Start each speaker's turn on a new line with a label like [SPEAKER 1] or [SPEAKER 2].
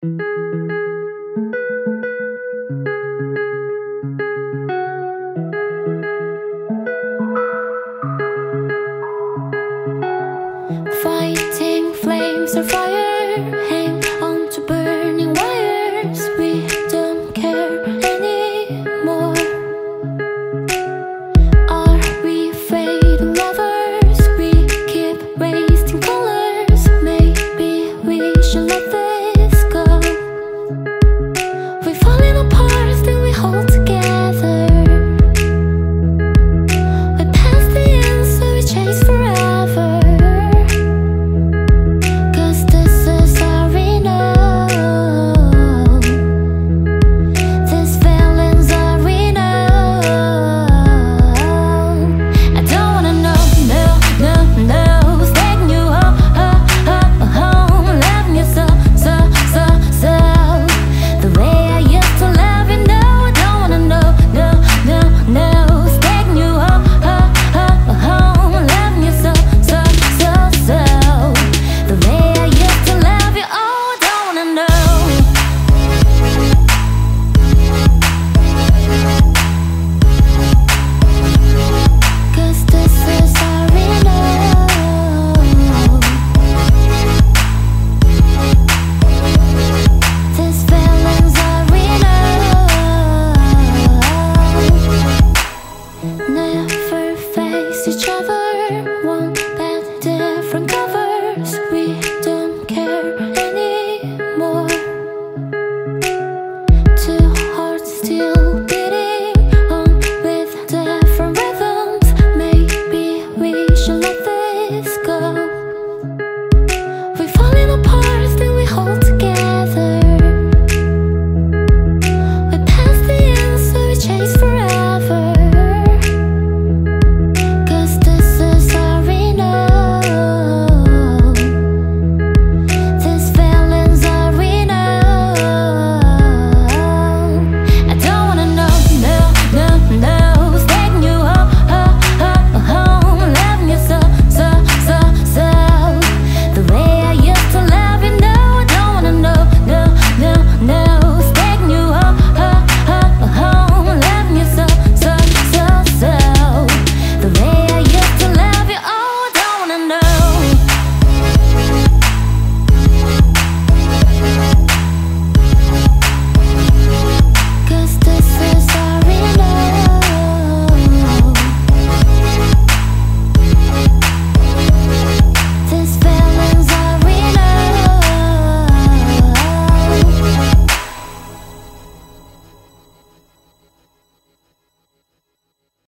[SPEAKER 1] Fighting flames of fire, hang on to burn.